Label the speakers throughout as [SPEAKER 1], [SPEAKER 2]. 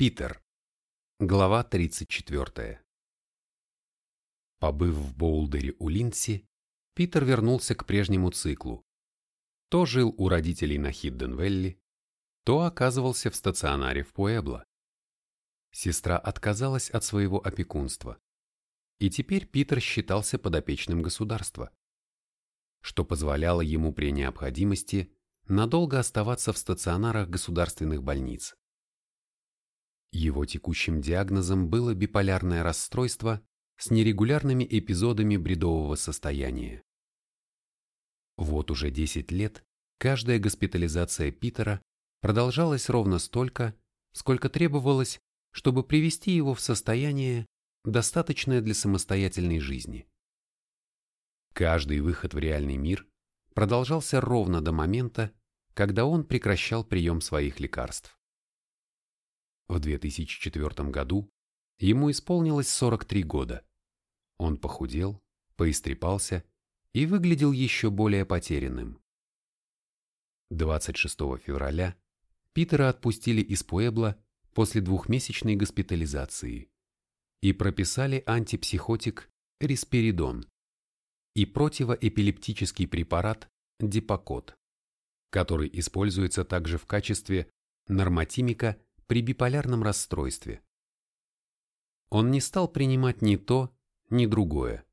[SPEAKER 1] Питер. Глава 34. Побыв в Боулдере у Линдси, Питер вернулся к прежнему циклу. То жил у родителей на Хидденвелли, то оказывался в стационаре в Пуэбло. Сестра отказалась от своего опекунства, и теперь Питер считался подопечным государства, что позволяло ему при необходимости надолго оставаться в стационарах государственных больниц. Его текущим диагнозом было биполярное расстройство с нерегулярными эпизодами бредового состояния. Вот уже 10 лет каждая госпитализация Питера продолжалась ровно столько, сколько требовалось, чтобы привести его в состояние, достаточное для самостоятельной жизни. Каждый выход в реальный мир продолжался ровно до момента, когда он прекращал прием своих лекарств. В 2004 году ему исполнилось 43 года. Он похудел, поистрепался и выглядел еще более потерянным. 26 февраля Питера отпустили из Пуэбла после двухмесячной госпитализации и прописали антипсихотик рисперидон и противоэпилептический препарат дипакот, который используется также в качестве нормотимика при биполярном расстройстве. Он не стал принимать ни то, ни другое,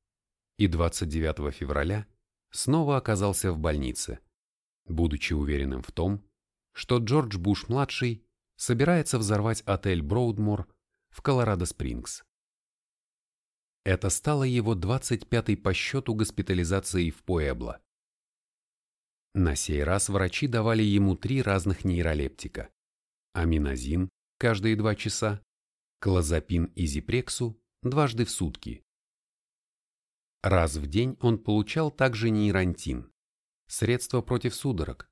[SPEAKER 1] и 29 февраля снова оказался в больнице, будучи уверенным в том, что Джордж Буш-младший собирается взорвать отель Броудмор в Колорадо-Спрингс. Это стало его 25-й по счету госпитализацией в Пуэбло. На сей раз врачи давали ему три разных нейролептика аминозин каждые два часа, клозапин и зипрексу дважды в сутки. Раз в день он получал также нейрантин, средство против судорог,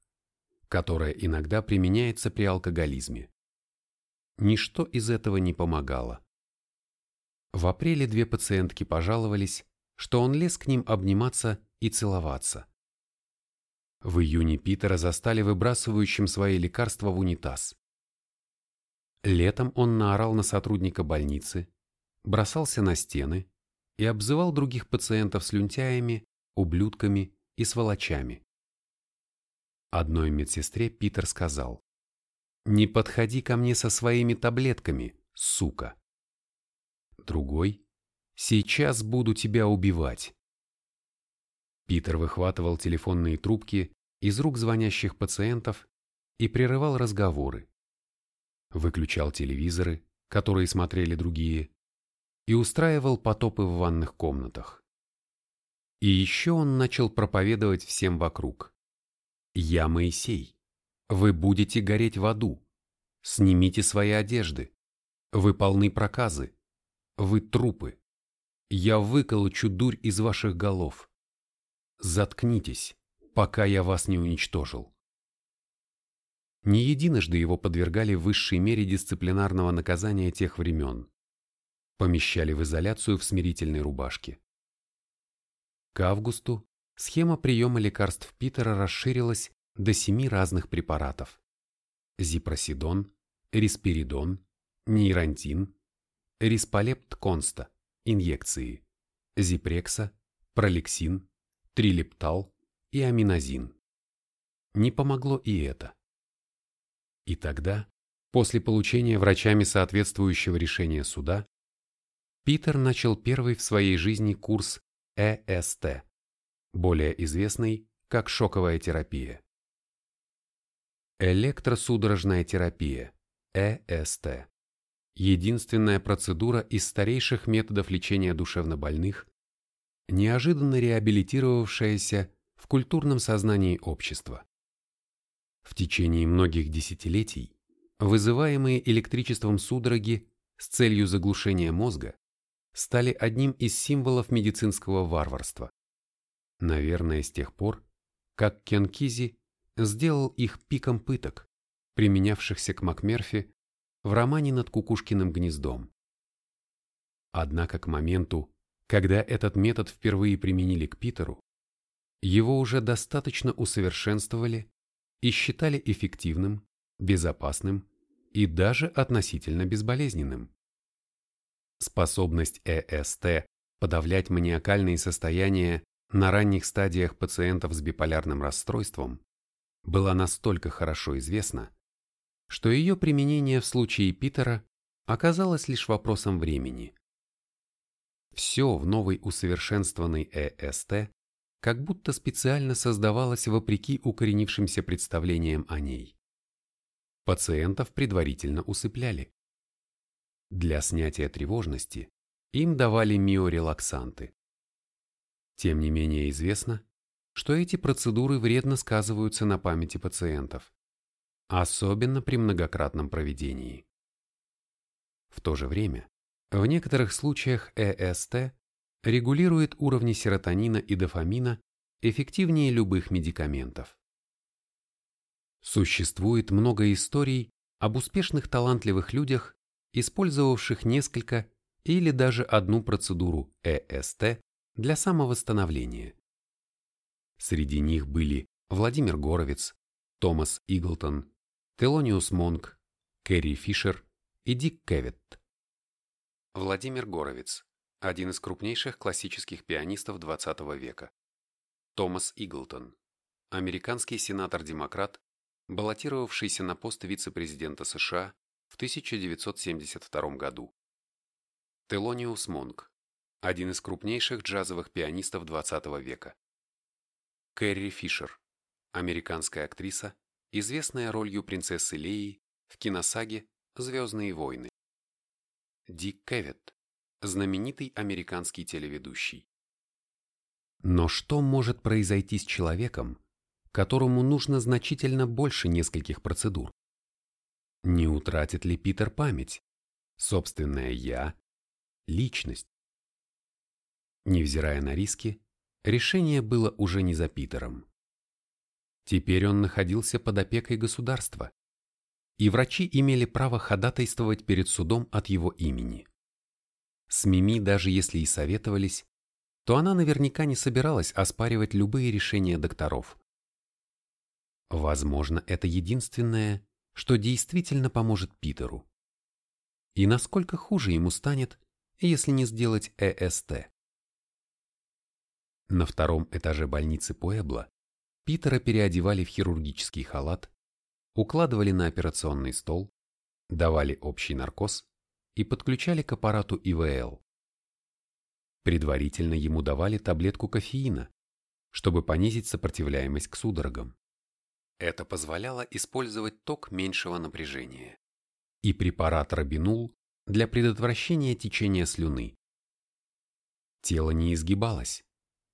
[SPEAKER 1] которое иногда применяется при алкоголизме. Ничто из этого не помогало. В апреле две пациентки пожаловались, что он лез к ним обниматься и целоваться. В июне Питера застали выбрасывающим свои лекарства в унитаз. Летом он наорал на сотрудника больницы, бросался на стены и обзывал других пациентов слюнтяями, ублюдками и сволочами. Одной медсестре Питер сказал, «Не подходи ко мне со своими таблетками, сука». Другой, «Сейчас буду тебя убивать». Питер выхватывал телефонные трубки из рук звонящих пациентов и прерывал разговоры выключал телевизоры, которые смотрели другие, и устраивал потопы в ванных комнатах. И еще он начал проповедовать всем вокруг. «Я Моисей. Вы будете гореть в аду. Снимите свои одежды. Вы полны проказы. Вы трупы. Я выколочу дурь из ваших голов. Заткнитесь, пока я вас не уничтожил». Не единожды его подвергали высшей мере дисциплинарного наказания тех времен. Помещали в изоляцию в смирительной рубашке. К августу схема приема лекарств Питера расширилась до семи разных препаратов. Зипросидон, рисперидон, нейрантин, рисполепт конста, инъекции, зипрекса, пролексин, трилептал и аминозин. Не помогло и это. И тогда, после получения врачами соответствующего решения суда, Питер начал первый в своей жизни курс ЭСТ, более известный как шоковая терапия. Электросудорожная терапия, ЭСТ. Единственная процедура из старейших методов лечения душевнобольных, неожиданно реабилитировавшаяся в культурном сознании общества. В течение многих десятилетий вызываемые электричеством судороги с целью заглушения мозга стали одним из символов медицинского варварства. Наверное, с тех пор, как Кенкизи сделал их пиком пыток, применявшихся к МакМерфи в романе над Кукушкиным гнездом. Однако к моменту, когда этот метод впервые применили к Питеру, его уже достаточно усовершенствовали и считали эффективным, безопасным и даже относительно безболезненным. Способность ЭСТ подавлять маниакальные состояния на ранних стадиях пациентов с биполярным расстройством была настолько хорошо известна, что ее применение в случае Питера оказалось лишь вопросом времени. Все в новой усовершенствованной ЭСТ как будто специально создавалось вопреки укоренившимся представлениям о ней. Пациентов предварительно усыпляли. Для снятия тревожности им давали миорелаксанты. Тем не менее известно, что эти процедуры вредно сказываются на памяти пациентов, особенно при многократном проведении. В то же время, в некоторых случаях ЭСТ регулирует уровни серотонина и дофамина эффективнее любых медикаментов. Существует много историй об успешных талантливых людях, использовавших несколько или даже одну процедуру ЭСТ для самовосстановления. Среди них были Владимир Горовец, Томас Иглтон, Телониус Монк, Кэрри Фишер и Дик Кевитт. Владимир Горовец – один из крупнейших классических пианистов XX века. Томас Иглтон – американский сенатор-демократ, баллотировавшийся на пост вице-президента США в 1972 году. Телониус Монк – один из крупнейших джазовых пианистов XX века. Кэрри Фишер – американская актриса, известная ролью принцессы Леи в киносаге «Звездные войны». Дик Кевитт – знаменитый американский телеведущий. Но что может произойти с человеком, которому нужно значительно больше нескольких процедур? Не утратит ли Питер память, собственное «я», личность? Невзирая на риски, решение было уже не за Питером. Теперь он находился под опекой государства, и врачи имели право ходатайствовать перед судом от его имени. С Мими даже если и советовались, то она наверняка не собиралась оспаривать любые решения докторов. Возможно, это единственное, что действительно поможет Питеру. И насколько хуже ему станет, если не сделать ЭСТ. На втором этаже больницы Пуэбла Питера переодевали в хирургический халат, укладывали на операционный стол, давали общий наркоз и подключали к аппарату ИВЛ. Предварительно ему давали таблетку кофеина, чтобы понизить сопротивляемость к судорогам. Это позволяло использовать ток меньшего напряжения. И препарат робинул для предотвращения течения слюны. Тело не изгибалось.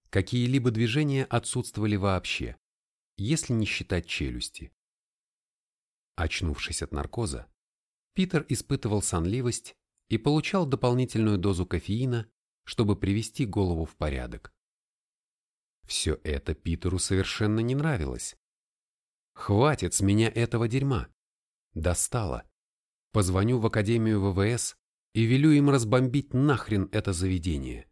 [SPEAKER 1] Какие-либо движения отсутствовали вообще, если не считать челюсти. Очнувшись от наркоза, Питер испытывал сонливость и получал дополнительную дозу кофеина, чтобы привести голову в порядок. Все это Питеру совершенно не нравилось. Хватит с меня этого дерьма. Достало. Позвоню в Академию ВВС и велю им разбомбить нахрен это заведение.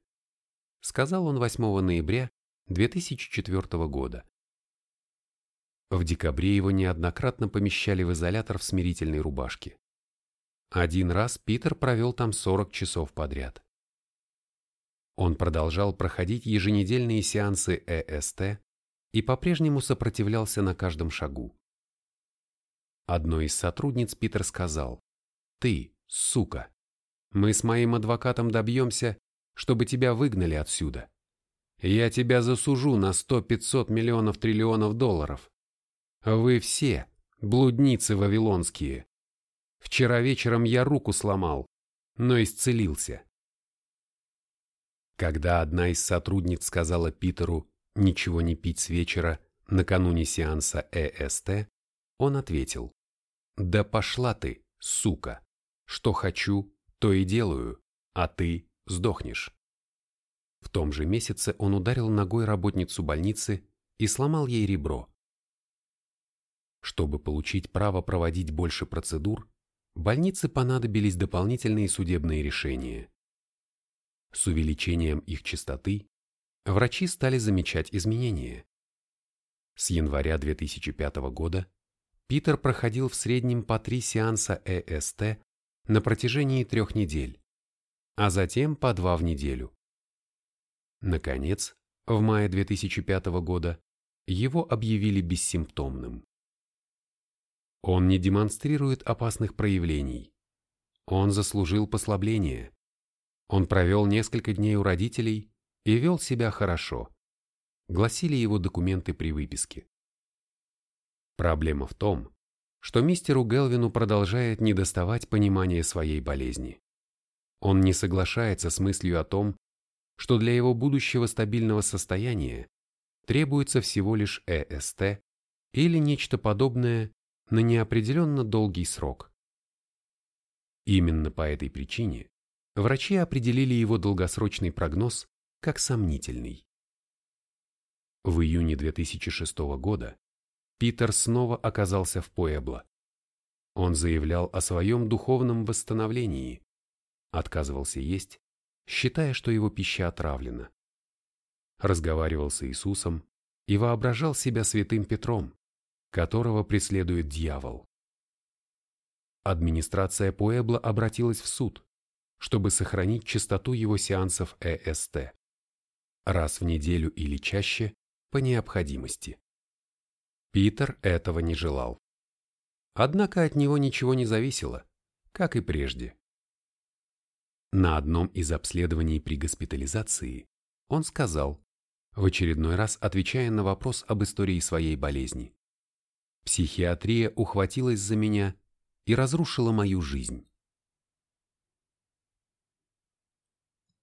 [SPEAKER 1] Сказал он 8 ноября 2004 года. В декабре его неоднократно помещали в изолятор в смирительной рубашке. Один раз Питер провел там 40 часов подряд. Он продолжал проходить еженедельные сеансы ЭСТ и по-прежнему сопротивлялся на каждом шагу. Одной из сотрудниц Питер сказал, «Ты, сука, мы с моим адвокатом добьемся, чтобы тебя выгнали отсюда. Я тебя засужу на 100-500 миллионов триллионов долларов. Вы все блудницы вавилонские. Вчера вечером я руку сломал, но исцелился. Когда одна из сотрудниц сказала Питеру ничего не пить с вечера накануне сеанса ЭСТ, он ответил, «Да пошла ты, сука! Что хочу, то и делаю, а ты сдохнешь». В том же месяце он ударил ногой работницу больницы и сломал ей ребро. Чтобы получить право проводить больше процедур, больнице понадобились дополнительные судебные решения. С увеличением их частоты врачи стали замечать изменения. С января 2005 года Питер проходил в среднем по три сеанса ЭСТ на протяжении трех недель, а затем по два в неделю. Наконец, в мае 2005 года его объявили бессимптомным. Он не демонстрирует опасных проявлений. Он заслужил послабление. Он провел несколько дней у родителей и вел себя хорошо, гласили его документы при выписке. Проблема в том, что мистеру Гелвину продолжает недоставать понимания своей болезни. Он не соглашается с мыслью о том, что для его будущего стабильного состояния требуется всего лишь ЭСТ или нечто подобное на неопределенно долгий срок. Именно по этой причине врачи определили его долгосрочный прогноз как сомнительный. В июне 2006 года Питер снова оказался в Пуэбло. Он заявлял о своем духовном восстановлении, отказывался есть, считая, что его пища отравлена. Разговаривал с Иисусом и воображал себя святым Петром, которого преследует дьявол. Администрация Пуэбло обратилась в суд, чтобы сохранить чистоту его сеансов ЭСТ. Раз в неделю или чаще по необходимости. Питер этого не желал. Однако от него ничего не зависело, как и прежде. На одном из обследований при госпитализации он сказал, в очередной раз отвечая на вопрос об истории своей болезни. Психиатрия ухватилась за меня и разрушила мою жизнь.